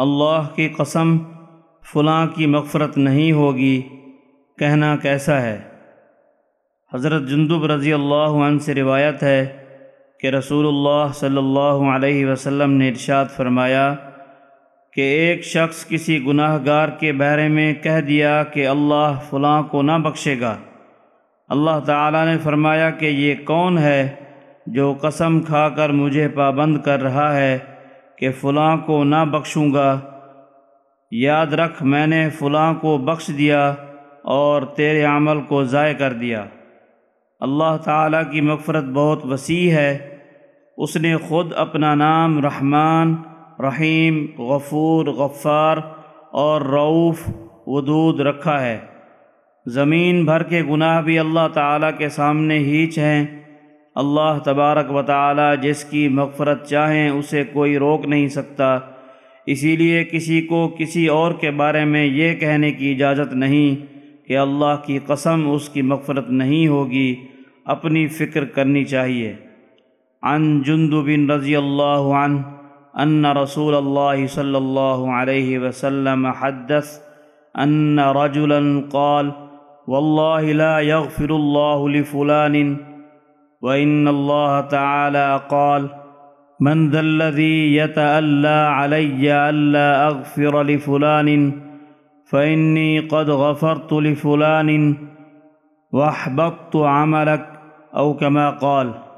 اللہ کی قسم فلاں کی مغفرت نہیں ہوگی، کہنا کیسا ہے؟ حضرت جندب رضی اللہ عنہ سے روایت ہے کہ رسول اللہ صلی اللہ علیہ وسلم نے ارشاد فرمایا کہ ایک شخص کسی گناہ گار کے بارے میں کہہ دیا کہ اللہ فلاں کو نہ بخشے گا۔ اللہ تعالیٰ نے فرمایا کہ یہ کون ہے جو قسم کھا کر مجھے پابند کر رہا ہے؟ کہ فلاں کو نہ بخشوں گا۔ یاد رکھ، میں نے فلاں کو بخش دیا اور تیرے عمل کو ضائع کر دیا۔ اللہ تعالیٰ کی مغفرت بہت وسیع ہے۔ اس نے خود اپنا نام رحمان، رحیم، غفور، غفار اور رعوف ودود رکھا ہے۔ زمین بھر کے گناہ بھی اللہ تعالیٰ کے سامنے ہیچ ہیں۔ اللہ تبارک و تعالیٰ جس کی مغفرت چاہیں اسے کوئی روک نہیں سکتا۔ اسی لیے کسی کو کسی اور کے بارے میں یہ کہنے کی اجازت نہیں کہ اللہ کی قسم اس کی مغفرت نہیں ہوگی۔ اپنی فکر کرنی چاہیے۔ عن جند بن رضی اللہ عنہ ان رسول اللہ صلی اللہ علیہ وسلم حدث ان رجلا قال والله لا يغفر الله لفلان وإن الله تعالى قال من ذا الذي يتألى علي ألا أغفر لفلان فإني قد غفرت لفلان وأحبطت عملك أو كما قال